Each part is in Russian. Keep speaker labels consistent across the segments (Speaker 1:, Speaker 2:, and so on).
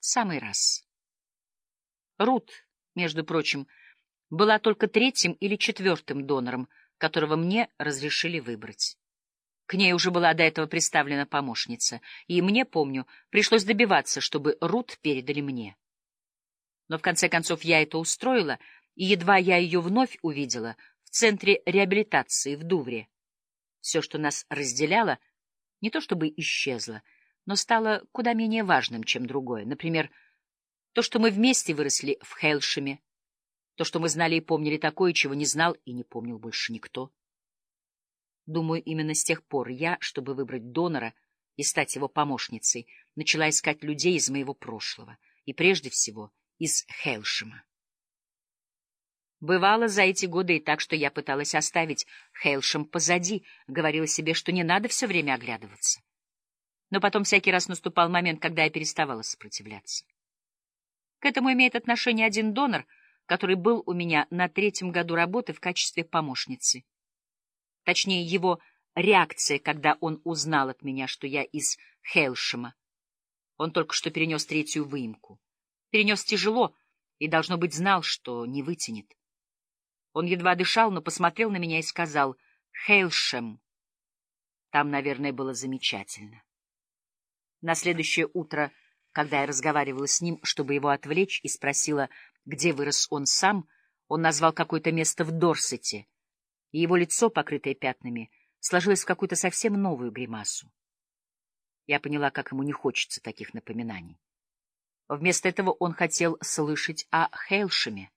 Speaker 1: Самый раз. Рут, между прочим, была только третьим или четвертым донором, которого мне разрешили выбрать. К ней уже была до этого представлена помощница, и мне, помню, пришлось добиваться, чтобы Рут передали мне. Но в конце концов я это устроила, и едва я ее вновь увидела в центре реабилитации в Дувре. Все, что нас разделяло, не то чтобы исчезло, но стало куда менее важным, чем другое. Например, то, что мы вместе выросли в Хелшеме, то, что мы знали и помнили такое, чего не знал и не помнил больше никто. Думаю, именно с тех пор я, чтобы выбрать донора и стать его помощницей, начала искать людей из моего прошлого, и прежде всего из Хейлшема. Бывало за эти годы и так, что я пыталась оставить Хейлшем позади, говорила себе, что не надо все время оглядываться. Но потом всякий раз наступал момент, когда я переставала сопротивляться. К этому имеет отношение один донор, который был у меня на третьем году работы в качестве помощницы. Точнее, его реакция, когда он узнал от меня, что я из Хейлшема. Он только что перенес третью выемку. Перенес тяжело и, должно быть, знал, что не вытянет. Он едва дышал, но посмотрел на меня и сказал «Хейлшем». Там, наверное, было замечательно. На следующее утро, когда я разговаривала с ним, чтобы его отвлечь, и спросила, где вырос он сам, он назвал какое-то место в Дорсете, и его лицо, покрытое пятнами, сложилось в какую-то совсем новую гримасу. Я поняла, как ему не хочется таких напоминаний. Вместо этого он хотел слышать о Хейлшеме.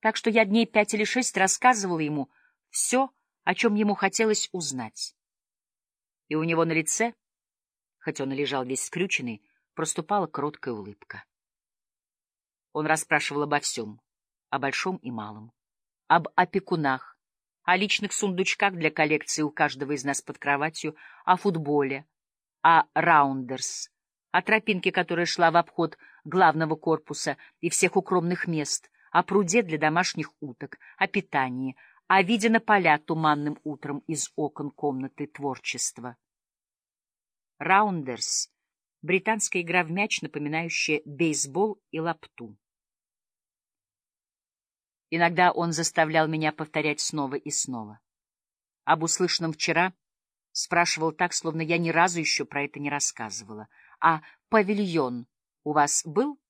Speaker 1: Так что я дней пять или шесть рассказывала ему все, о чем ему хотелось узнать. И у него на лице, хоть он и лежал весь скрюченный, проступала кроткая улыбка. Он расспрашивал обо всем, о большом и малом, об опекунах, о личных сундучках для коллекции у каждого из нас под кроватью, о футболе, о раундерс, о тропинке, которая шла в обход главного корпуса и всех укромных мест, о пруде для домашних уток, о питании, о виде на поля туманным утром из окон комнаты творчества. Раундерс — британская игра в мяч, напоминающая бейсбол и лапту. Иногда он заставлял меня повторять снова и снова. Об услышанном вчера спрашивал так, словно я ни разу еще про это не рассказывала — а павильон у вас был?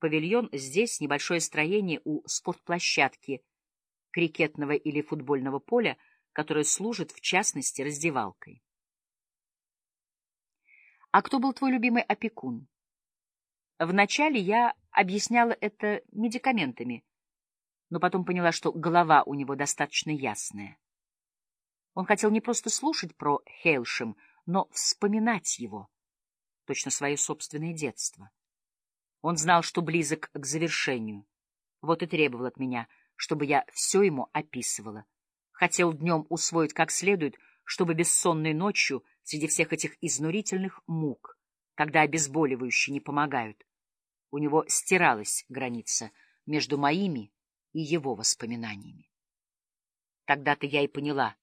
Speaker 1: Павильон здесь небольшое строение у спортплощадки, крикетного или футбольного поля, которое служит, в частности, раздевалкой. А кто был твой любимый опекун? Вначале я объясняла это медикаментами, но потом поняла, что голова у него достаточно ясная. Он хотел не просто слушать про Хейлшем, но вспоминать его точно свое собственное детство. Он знал, что близок к завершению. Вот и требовал от меня, чтобы я все ему описывала. Хотел днем усвоить как следует, чтобы бессонной ночью, среди всех этих изнурительных мук, когда обезболивающие не помогают, у него стиралась граница между моими и его воспоминаниями. Тогда-то я и поняла,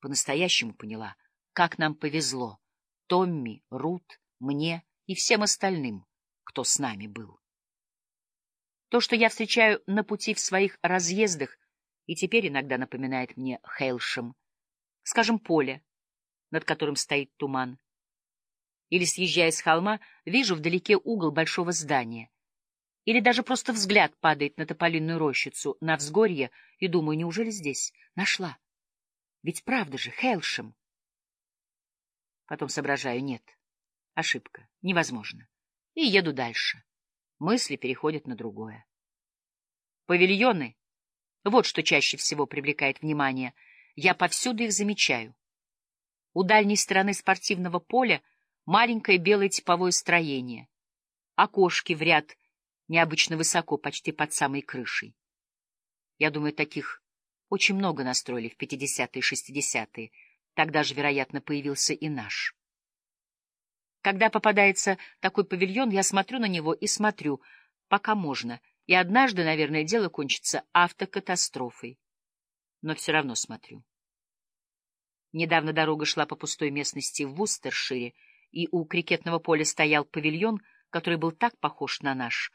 Speaker 1: по-настоящему поняла, как нам повезло. Томми, Рут, мне и всем остальным, кто с нами был. То, что я встречаю на пути в своих разъездах, и теперь иногда напоминает мне Хейлшем, скажем, поле, над которым стоит туман. Или, съезжая с холма, вижу вдалеке угол большого здания. Или даже просто взгляд падает на тополинную рощицу, на взгорье, и думаю, неужели здесь? Нашла. Ведь правда же, Хейлшем. Потом соображаю, нет. Ошибка. Невозможно. И еду дальше. Мысли переходят на другое. Павильоны. Вот что чаще всего привлекает внимание. Я повсюду их замечаю. У дальней стороны спортивного поля маленькое белое типовое строение. Окошки в ряд необычно высоко, почти под самой крышей. Я думаю, таких очень много настроили в 50-е и 60-е. Тогда же, вероятно, появился и наш. Когда попадается такой павильон, я смотрю на него и смотрю, пока можно, и однажды, наверное, дело кончится автокатастрофой. Но все равно смотрю. Недавно дорога шла по пустой местности в Вустершире, и у крикетного поля стоял павильон, который был так похож на наш,